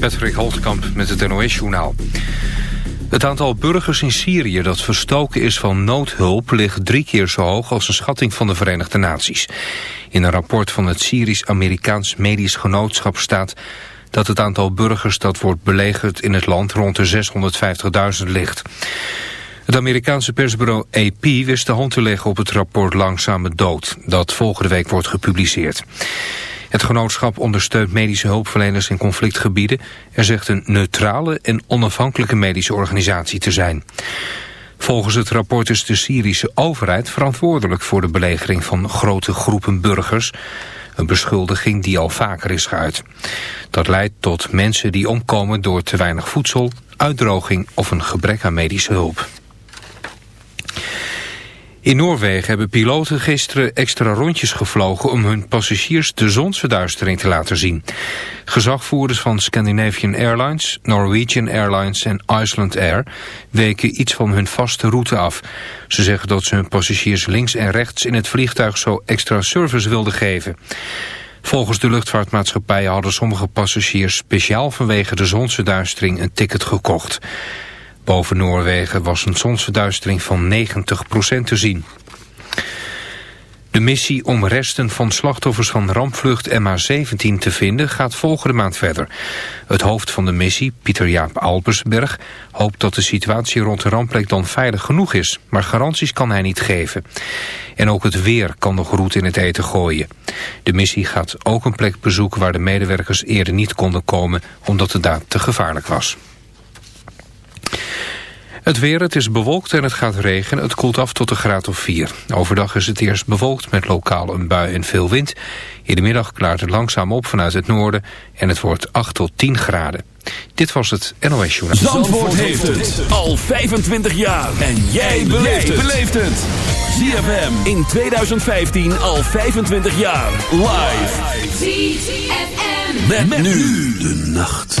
Patrick Holtkamp met het NOS-journaal. Het aantal burgers in Syrië dat verstoken is van noodhulp... ligt drie keer zo hoog als een schatting van de Verenigde Naties. In een rapport van het Syrisch-Amerikaans Medisch Genootschap staat... dat het aantal burgers dat wordt belegerd in het land rond de 650.000 ligt. Het Amerikaanse persbureau AP wist de hand te leggen op het rapport Langzame Dood... dat volgende week wordt gepubliceerd. Het genootschap ondersteunt medische hulpverleners in conflictgebieden... en zegt een neutrale en onafhankelijke medische organisatie te zijn. Volgens het rapport is de Syrische overheid verantwoordelijk voor de belegering van grote groepen burgers. Een beschuldiging die al vaker is geuit. Dat leidt tot mensen die omkomen door te weinig voedsel, uitdroging of een gebrek aan medische hulp. In Noorwegen hebben piloten gisteren extra rondjes gevlogen om hun passagiers de zonsverduistering te laten zien. Gezagvoerders van Scandinavian Airlines, Norwegian Airlines en Iceland Air weken iets van hun vaste route af. Ze zeggen dat ze hun passagiers links en rechts in het vliegtuig zo extra service wilden geven. Volgens de luchtvaartmaatschappijen hadden sommige passagiers speciaal vanwege de zonsverduistering een ticket gekocht. Boven Noorwegen was een zonsverduistering van 90% te zien. De missie om resten van slachtoffers van rampvlucht MH17 te vinden gaat volgende maand verder. Het hoofd van de missie, Pieter Jaap Albersberg, hoopt dat de situatie rond de rampplek dan veilig genoeg is. Maar garanties kan hij niet geven. En ook het weer kan nog roet in het eten gooien. De missie gaat ook een plek bezoeken waar de medewerkers eerder niet konden komen omdat het daar te gevaarlijk was. Het weer, het is bewolkt en het gaat regenen. Het koelt af tot een graad of 4. Overdag is het eerst bewolkt met lokaal een bui en veel wind. In de middag klaart het langzaam op vanuit het noorden en het wordt 8 tot 10 graden. Dit was het NOS Journal. Zandvoort heeft het al 25 jaar. En jij beleeft het. ZFM in 2015 al 25 jaar. Live. ZFM. Met, nu de nacht.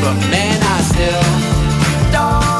but man, I still don't.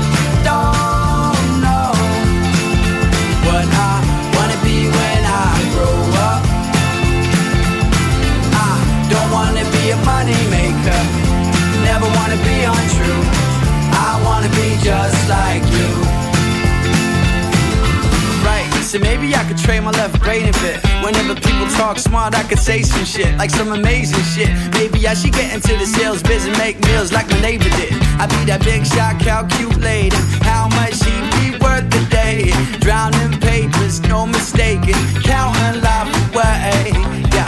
money never wanna be untrue. I wanna be just like you so maybe I could trade my left brain a bit. Whenever people talk smart, I could say some shit, like some amazing shit. Maybe I should get into the sales biz and make meals like my neighbor did. I'd be that big shot, calculating how much he be worth a day. Drowning papers, no mistaking, counting life away. Yeah,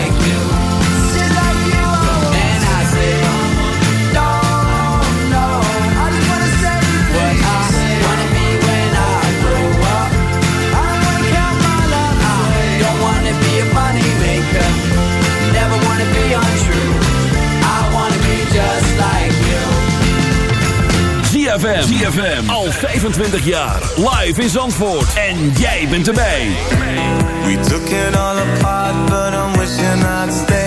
ZFM. ZFM. Al 25 jaar. Live in Zandvoort. En jij bent erbij. We took it all apart, but I'm wishing I'd stay.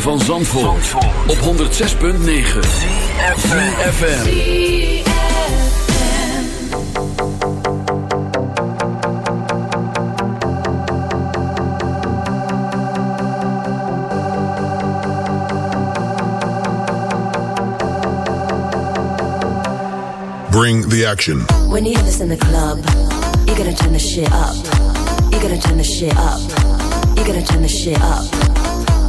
Ritme van Zandvoort, Zandvoort. op 106.9 CFFM Bring the action. When you have this in the club, you're gonna turn the shit up. You're gonna turn the shit up. You're gonna turn the shit up.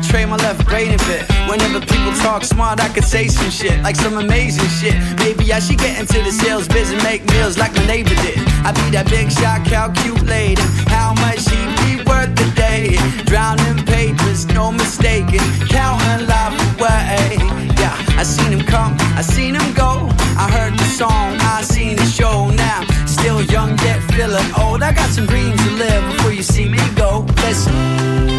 Could trade my left brain a bit. Whenever people talk smart, I could say some shit, like some amazing shit. Maybe I should get into the sales biz and make meals like my neighbor did. I be that big shot, calculating how much he be worth a day. Drowning papers, no mistaking, counting life away. Yeah, I seen him come, I seen him go. I heard the song, I seen the show now. Still young yet feeling old. I got some dreams to live before you see me go. Listen,